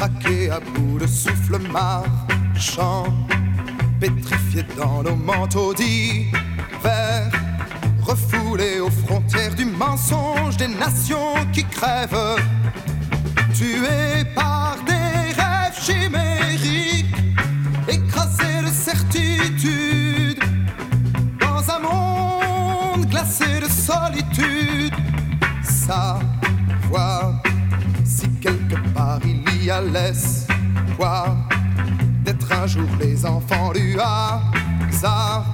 craqué à bout de souffle marchant, pétrifié dans nos manteaux d'hiver, refoulé aux frontières du mensonge des nations qui crèvent, tués par des rêves chimériques, écrasés de certitude, dans un monde glacé de solitude, savoir si quelque part il y a l'espoir d'être un jour les enfants du hasard.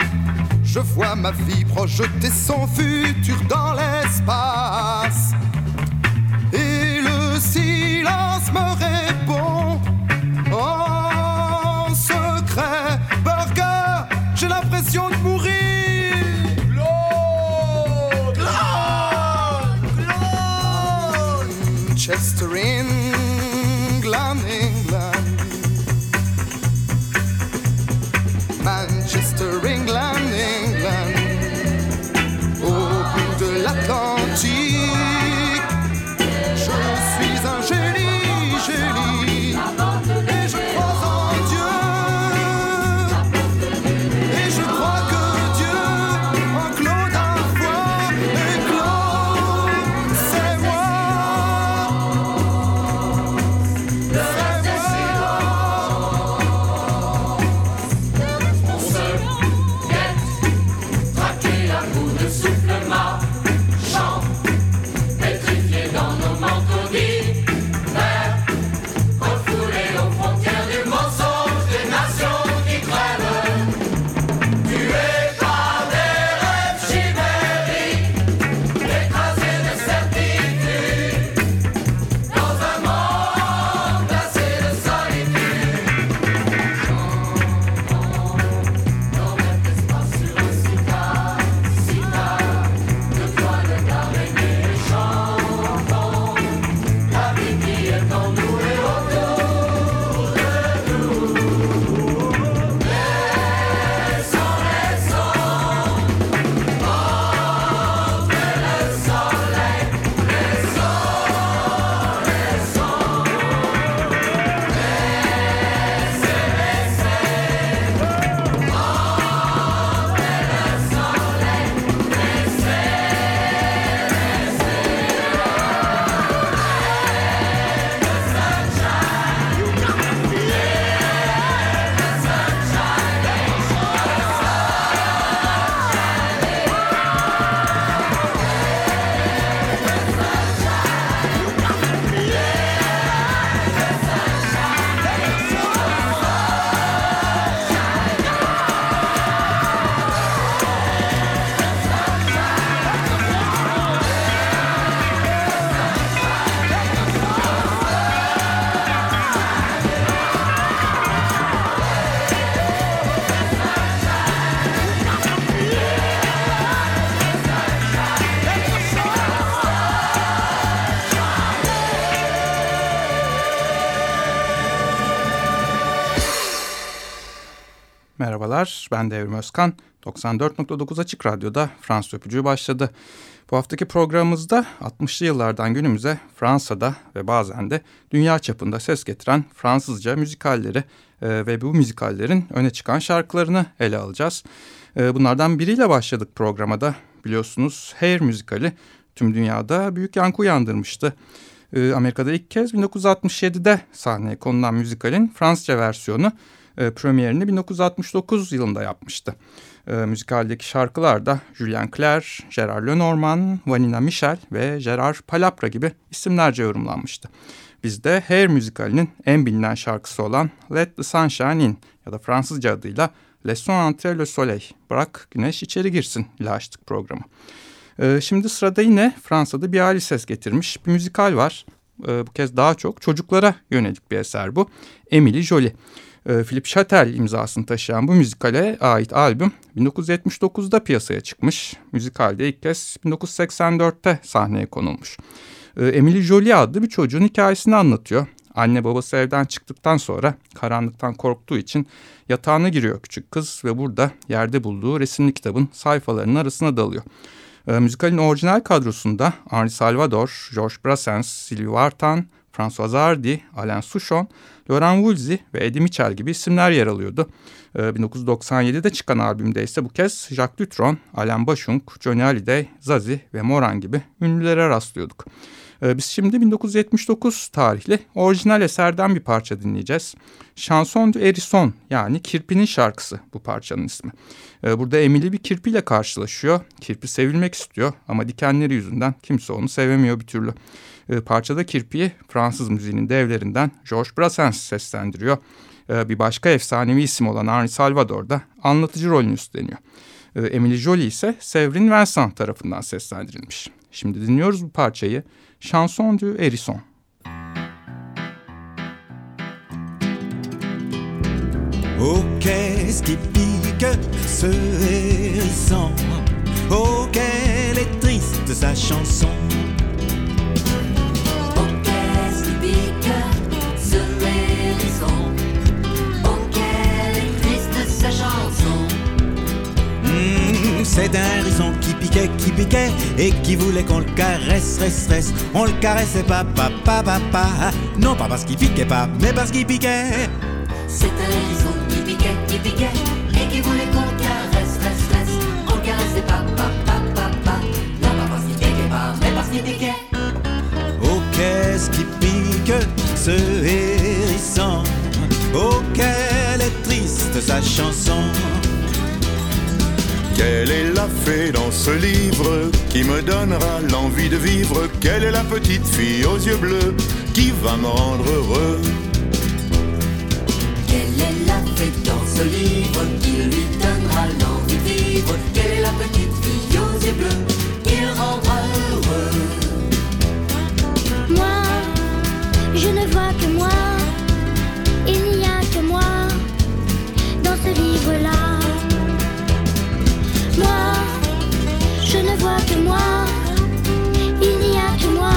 Je vois ma vie projeter son futur dans l'espace. Et le silence me Merhabalar, ben Devrim Özkan. 94.9 Açık Radyo'da Fransız Öpücüğü başladı. Bu haftaki programımızda 60'lı yıllardan günümüze Fransa'da ve bazen de dünya çapında ses getiren Fransızca müzikalleri e, ve bu müzikallerin öne çıkan şarkılarını ele alacağız. E, bunlardan biriyle başladık programa da biliyorsunuz Hair müzikali tüm dünyada büyük yankı uyandırmıştı. E, Amerika'da ilk kez 1967'de sahneye konulan müzikalin Fransızca versiyonu e, premierini 1969 yılında yapmıştı. E, müzikaldeki şarkılar da Julien Clerc, Gerard Lenormand, Vanina Michel ve Gerard Palapra gibi isimlerce yorumlanmıştı. Biz de Hair müzikalinin en bilinen şarkısı olan Let the Sunshine In ya da Fransızca adıyla Laissons entrer le soleil, bırak güneş içeri girsin ile açtık programı. E, şimdi sırada yine Fransa'da bir hali ses getirmiş bir müzikal var. E, bu kez daha çok çocuklara yönelik bir eser bu. Emily Jolie. E, Philip Chatel imzasını taşıyan bu müzikale ait albüm 1979'da piyasaya çıkmış. Müzikalde ilk kez 1984'te sahneye konulmuş. E, Emily Jolie adlı bir çocuğun hikayesini anlatıyor. Anne babası evden çıktıktan sonra karanlıktan korktuğu için yatağına giriyor küçük kız ve burada yerde bulduğu resimli kitabın sayfalarının arasına dalıyor. E, müzikalin orijinal kadrosunda Henri Salvador, Georges Brassens, Sylvie Vartan, François Hardy, Alain Souchon, Laurent Woolsey ve Eddie Mitchell gibi isimler yer alıyordu. 1997'de çıkan albümde ise bu kez Jacques Dutron, Alain Bashung, Johnny Hallyday, Zazie ve Moran gibi ünlülere rastlıyorduk. Biz şimdi 1979 tarihli orijinal eserden bir parça dinleyeceğiz. Chanson du Hérisson yani Kirpi'nin şarkısı bu parçanın ismi. Burada Emily bir kirpiyle karşılaşıyor. Kirpi sevilmek istiyor ama dikenleri yüzünden kimse onu sevemiyor bir türlü. Parçada kirpiyi Fransız müziğinin devlerinden Georges Brassens seslendiriyor. Bir başka efsanevi isim olan Henri Salvador da anlatıcı rolünü üstleniyor. Emily Jolie ise Severin Vincent tarafından seslendirilmiş. Şimdi dinliyoruz bu parçayı. Chanson du Hérisson. Oh, qu'est-ce qui pique ce hérisson Oh, quelle est triste sa chanson? C'est un hérisson qui piquait, qui piquait Et qui voulait qu'on le caresse, reste, reste. On le caressait pas, pas, pas, pas, pas. Non, pas parce qu'il piquait pas, mais parce qu'il piquait. C'est un hérisson qui piquait, qui piquait Et qui voulait qu'on caresse, reste, reste. On caressait pas, pas, pas, pas, pas. Non, pas parce qu'il piquait pas, mais parce qu'il piquait. Oh, qu'est-ce qui pique ce hérisson? Oh, quelle est triste sa chanson? Quelle est la fée dans ce livre qui me donnera l'envie de vivre? Quelle est la petite fille aux yeux bleus qui va me rendre heureux? Quelle est la fée dans ce livre qui lui donnera l'envie de vivre? Quelle est la petite fille aux yeux bleus qui le rendra heureux? Moi, je ne vois que moi. Il n'y a que moi dans ce livre-là moi, je ne vois que moi, il n'y a que moi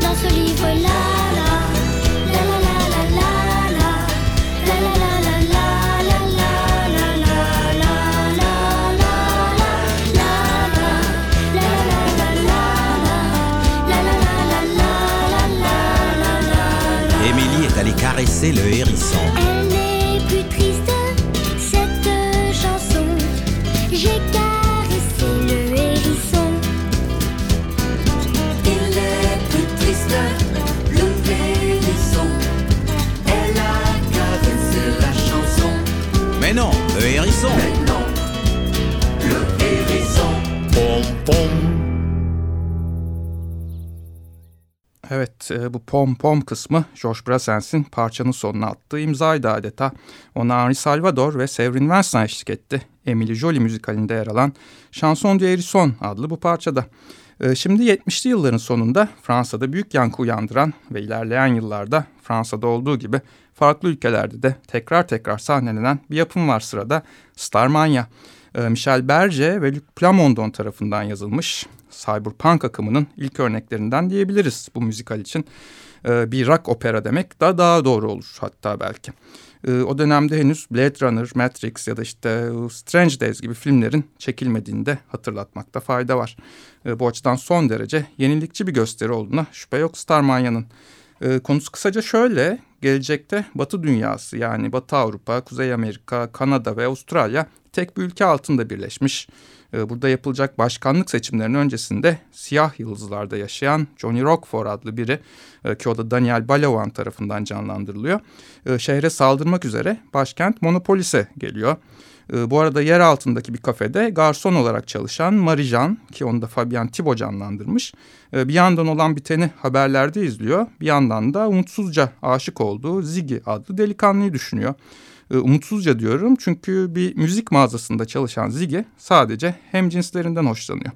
dans ce livre-là. Émilie est allée caresser le hérisson. Hérisson Mais non, le hérisson Pom pom Evet e, bu pom pom kısmı George Brassens'in parçanın sonuna attığı imzaydı adeta. Ona Henri Salvador ve Severin Vincent eşlik etti. Emily Jolie müzikalinde yer alan Chanson du Hérisson adlı bu parçada. E, Şimdi 70'li yılların sonunda Fransa'da büyük yankı uyandıran ve ilerleyen yıllarda Fransa'da olduğu gibi farklı ülkelerde de tekrar tekrar sahnelenen bir yapım var sırada Starmania. E, Michel Berger ve Luc Plamondon tarafından yazılmış cyberpunk akımının ilk örneklerinden diyebiliriz bu müzikal için. E, bir rock opera demek da daha doğru olur hatta belki. E, o dönemde henüz Blade Runner, Matrix ya da işte Strange Days gibi filmlerin çekilmediğini de hatırlatmakta fayda var. E, bu açıdan son derece yenilikçi bir gösteri olduğuna şüphe yok Starmania'nın. E, konusu kısaca şöyle, gelecekte Batı dünyası yani Batı Avrupa, Kuzey Amerika, Kanada ve Avustralya tek bir ülke altında birleşmiş. E, burada yapılacak başkanlık seçimlerinin öncesinde siyah yıldızlarda yaşayan Johnny Rockford adlı biri e, ki o da Daniel Balawan tarafından canlandırılıyor. E, şehre saldırmak üzere başkent Monopolis'e geliyor. E, bu arada yer altındaki bir kafede garson olarak çalışan Marijan ki onu da Fabian Thibault canlandırmış. E, bir yandan olan biteni haberlerde izliyor. Bir yandan da umutsuzca aşık olduğu Ziggy adlı delikanlıyı düşünüyor. E, umutsuzca diyorum çünkü bir müzik mağazasında çalışan Ziggy sadece hem cinslerinden hoşlanıyor.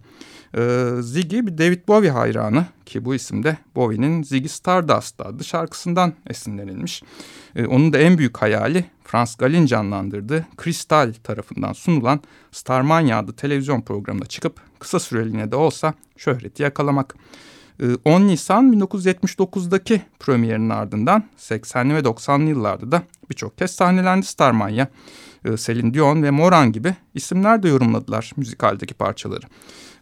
E, Ziggy bir David Bowie hayranı ki bu isimde Bowie'nin Ziggy Stardust adlı şarkısından esinlenilmiş. E, onun da en büyük hayali Frans Gal'in canlandırdığı Kristal tarafından sunulan Starmania adlı televizyon programına çıkıp kısa süreliğine de olsa şöhreti yakalamak. 10 Nisan 1979'daki premierinin ardından 80'li ve 90'lı yıllarda da birçok kez sahnelendi Starmania. Celine Dion ve Moran gibi isimler de yorumladılar müzikaldeki parçaları.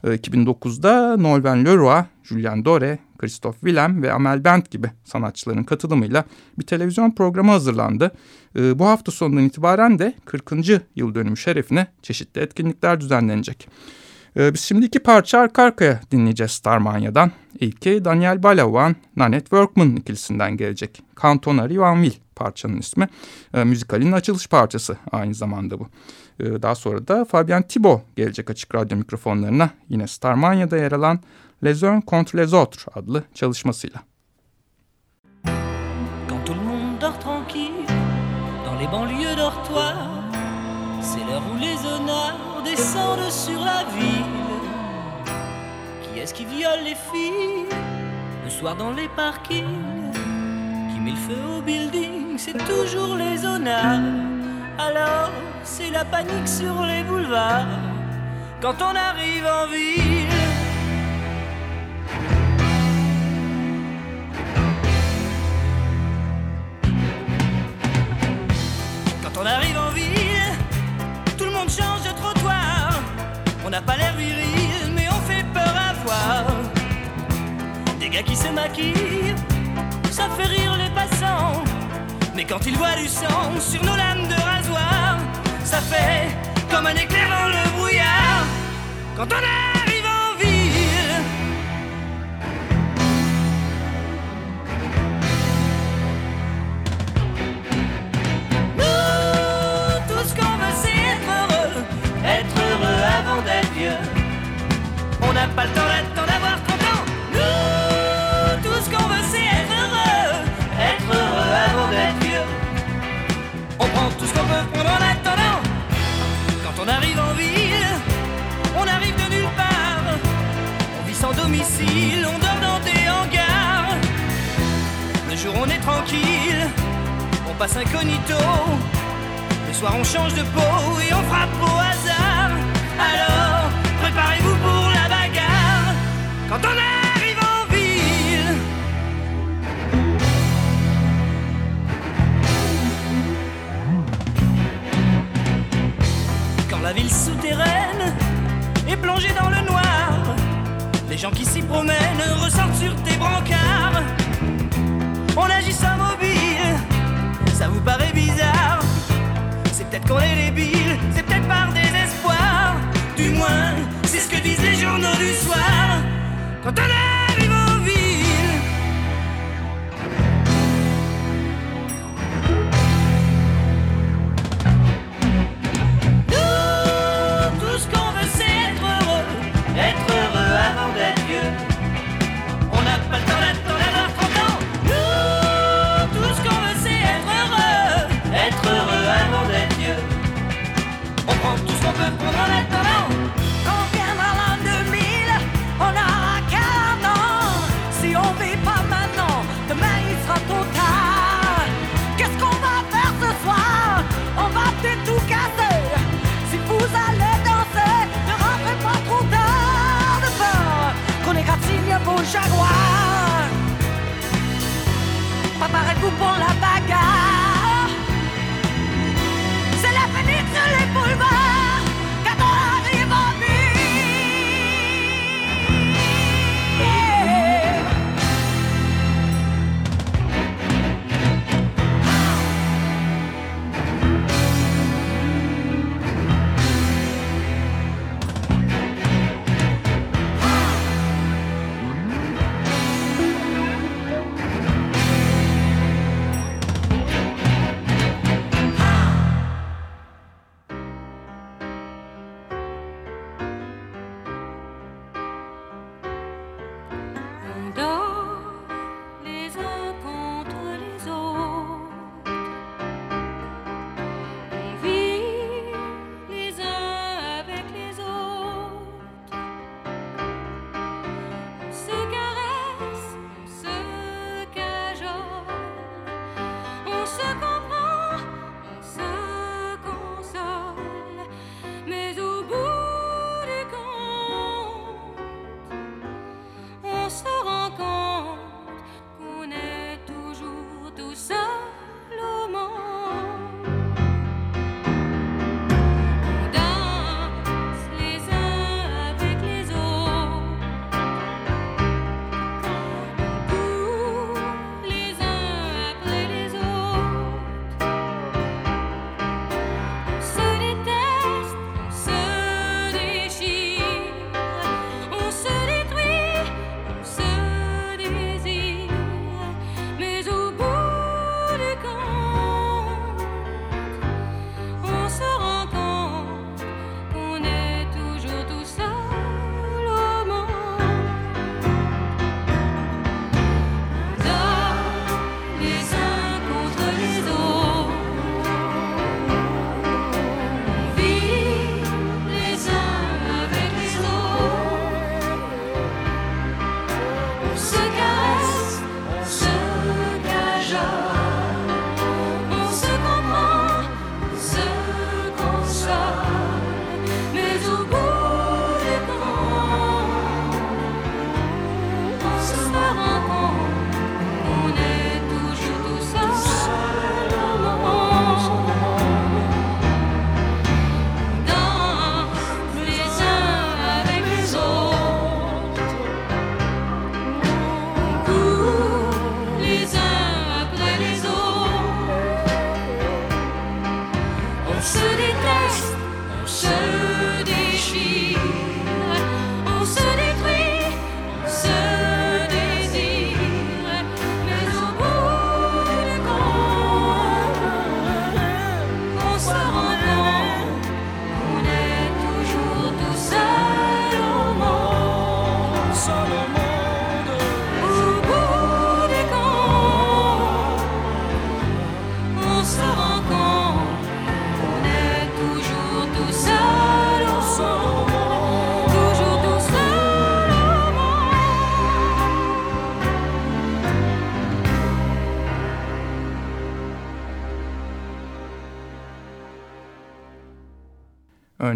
2009'da Nolwenn Leroy, Julien Dore, Christoph Willem ve Amel Bent gibi sanatçıların katılımıyla bir televizyon programı hazırlandı. Ee, bu hafta sonundan itibaren de 40. yıl dönümü şerefine çeşitli etkinlikler düzenlenecek. Ee, biz şimdi iki parça arka arkaya dinleyeceğiz Starmania'dan. İlki Daniel Balawan, Nanette Workman ikilisinden gelecek. Cantonari Vanville parçanın ismi. E, müzikalin açılış parçası aynı zamanda bu. E, daha sonra da Fabien Thibault gelecek açık radyo mikrofonlarına. Yine Starmania'da yer alan Les Uns contre les Autres adlı çalışmasıyla. Quand tout le monde dort tranquille dans les banlieues dortoirs, c'est l'heure où les honneurs descendent sur la ville. Qui est-ce qui viole les filles le soir dans les parkings Qui met le feu au building C'est toujours les honneurs. Alors c'est la panique sur les boulevards quand on arrive en ville. Quand on arrive en ville, tout le monde change de trottoir. On n'a pas l'air viril, mais on fait peur à voir. Des gars qui se maquillent, ça fait rire les passants. Mais quand ils voient du sang sur nos lames de fait comme un éclair dans le brouillard. Quand on arrive en ville, nous, tout ce qu'on veut, c'est être heureux. Être heureux avant d'être vieux. On n'a pas le temps d'attendre incognito. Le soir on change de peau et on frappe au hasard. Alors, préparez-vous pour la bagarre. Quand on arrive en ville. Quand la ville souterraine est plongée dans le noir, les gens qui s'y promènent ressortent sur tes brancards. On agit sans mobile, ça vous paraît bizarre. C'est peut-être qu'on est débile, c'est peut-être par désespoir. Du moins, c'est ce que disent les journaux du soir. Quand on arrive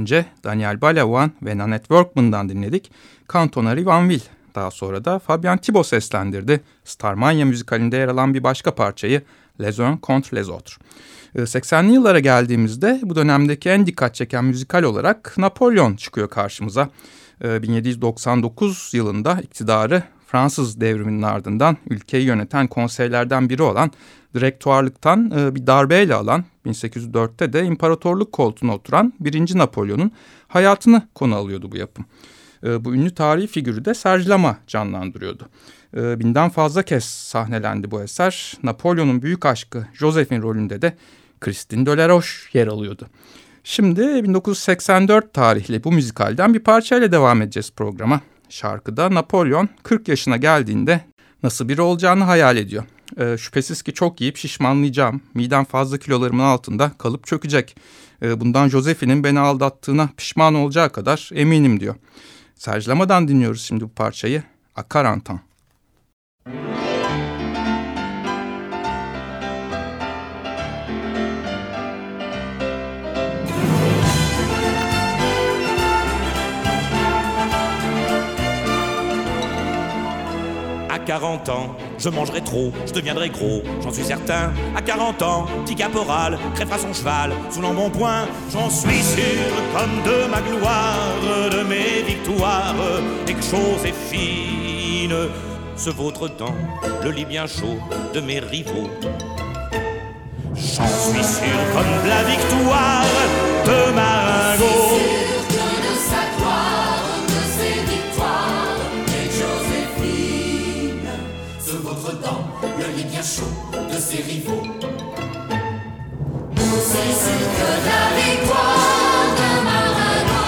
Önce Daniel Balavoine ve Nanette Workman'dan dinledik. Cantonary Vanville. Daha sonra da Fabian Thibault seslendirdi. Starmania müzikalinde yer alan bir başka parçayı Les Uns contre les Autres. 80'li ee, yıllara geldiğimizde bu dönemdeki en dikkat çeken müzikal olarak Napolyon çıkıyor karşımıza. 1799 ee, yılında iktidarı Fransız devriminin ardından ülkeyi yöneten konseylerden biri olan direktuarlıktan e, bir darbeyle alan 1804'te de imparatorluk koltuğuna oturan 1. Napolyon'un hayatını konu alıyordu bu yapım. E, bu ünlü tarihi figürü de Serge Lama canlandırıyordu. E, binden fazla kez sahnelendi bu eser. Napolyon'un büyük aşkı Josephine rolünde de Christine de la Roche yer alıyordu. Şimdi 1984 tarihli bu müzikalden bir parçayla devam edeceğiz programa. Şarkıda Napolyon 40 yaşına geldiğinde nasıl biri olacağını hayal ediyor. E, şüphesiz ki çok yiyip şişmanlayacağım, midem fazla kilolarımın altında kalıp çökecek. E, bundan Josephine'in beni aldattığına pişman olacağı kadar eminim diyor. Lama'dan dinliyoruz şimdi bu parçayı. Akarantan. Müzik À 40 ans, je mangerai trop, je deviendrai gros, j'en suis certain. À 40 ans, petit caporal crèvera son cheval sous mon point. J'en suis sûr, comme de ma gloire, de mes victoires, et que chose est fine. Ce vôtre dans le lit bien chaud de mes rivaux. J'en suis sûr, comme de la victoire de Maringo. Chaud de ses rivaux. C'est sûr que la victoire de Maradona.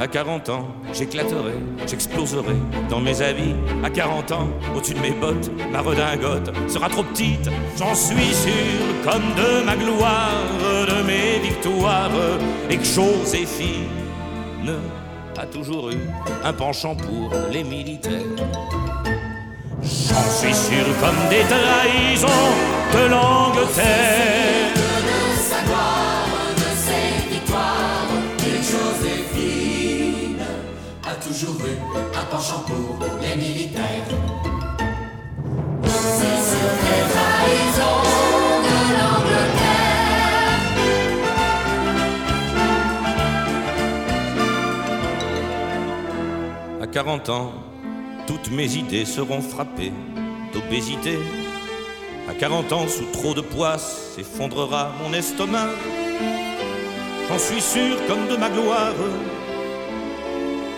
À 40 ans, j'éclaterai, j'exploserai dans mes habits. À 40 ans, au-dessus de mes bottes, ma redingote sera trop petite. J'en suis sûr, comme de ma gloire, de mes victoires, et que fine a toujours eu un penchant pour les militaires. J'en suis sûr comme des trahisons de l'Angleterre. De sa gloire, de ses victoires, et Joséphine a toujours eu un penchant pour les militaires. C'est des trahisons. 40 ans, toutes mes idées seront frappées d'obésité. À 40 ans, sous trop de poids, s'effondrera mon estomac. J'en suis sûr comme de ma gloire,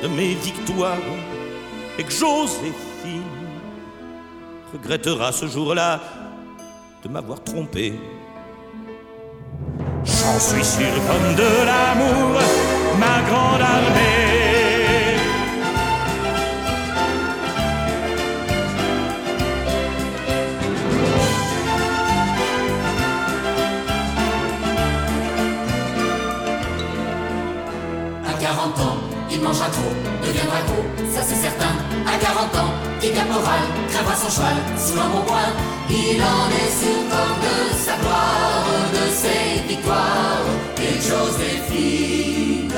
de mes victoires, et que Joséphine regrettera ce jour-là de m'avoir trompé. J'en suis sûr comme de l'amour, ma grande armée. Il mangera trop, deviendra gros, ça c'est certain. À 40 ans, petit caporal, crèvera son cheval sous l'embonpoint. Il en est sûr comme de sa gloire, de ses victoires et Joséphine.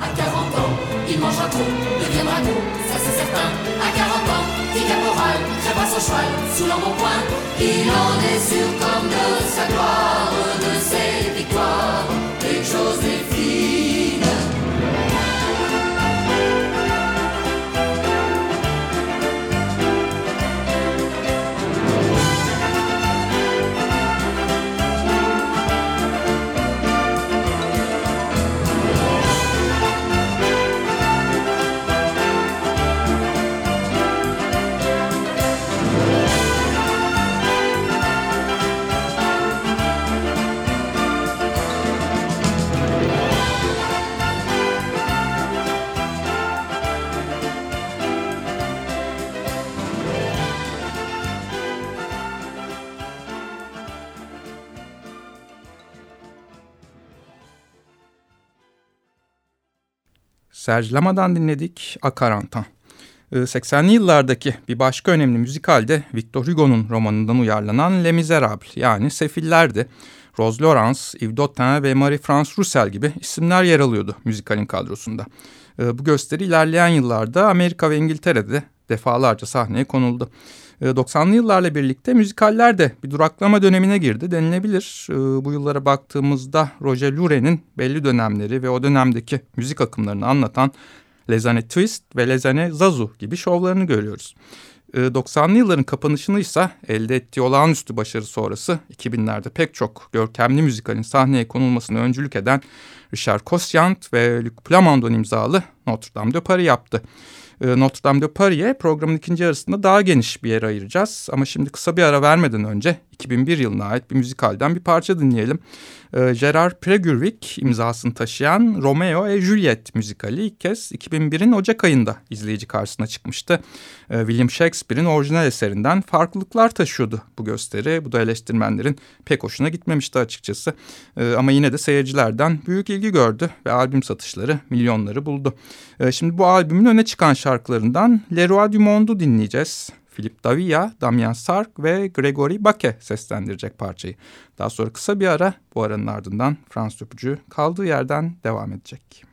À 40 ans, il mangera trop, deviendra gros, ça c'est certain. À 40 ans, petit caporal, crèvera son cheval sous l'embonpoint. Il en est sûr comme de sa gloire, de ses Serge Lama'dan dinledik Akarantan. 80'li ee, yıllardaki bir başka önemli müzikal de Victor Hugo'nun romanından uyarlanan Les Miserables yani Sefiller'di. Rose Lawrence, Yves Dotin ve Marie-France Roussel gibi isimler yer alıyordu müzikalin kadrosunda. Ee, bu gösteri ilerleyen yıllarda Amerika ve İngiltere'de defalarca sahneye konuldu. 90'lı yıllarla birlikte müzikaller de bir duraklama dönemine girdi denilebilir. Bu yıllara baktığımızda Roger Lure'nin belli dönemleri ve o dönemdeki müzik akımlarını anlatan Les Années Twist ve Les Années Zazu gibi şovlarını görüyoruz. 90'lı yılların kapanışını ise elde ettiği olağanüstü başarı sonrası 2000'lerde pek çok görkemli müzikalin sahneye konulmasını öncülük eden Richard Cossiant ve Luc Plamondon imzalı Notre Dame de Paris yaptı. Ee, Notre Dame de Paris'e programın ikinci yarısında daha geniş bir yer ayıracağız. Ama şimdi kısa bir ara vermeden önce 2001 yılına ait bir müzikalden bir parça dinleyelim. Ee, Gerard Pregurvik imzasını taşıyan Romeo et Juliet müzikali ilk kez 2001'in Ocak ayında izleyici karşısına çıkmıştı. Ee, William Shakespeare'in orijinal eserinden farklılıklar taşıyordu bu gösteri. Bu da eleştirmenlerin pek hoşuna gitmemişti açıkçası. Ama yine de seyircilerden büyük ilgi gördü ve albüm satışları milyonları buldu. Şimdi bu albümün öne çıkan şarkılarından Leroy Dumont'u dinleyeceğiz. Philip Davia, Damian Sark ve Gregory Bake seslendirecek parçayı. Daha sonra kısa bir ara bu aranın ardından Fransız öpücü kaldığı yerden devam edecek.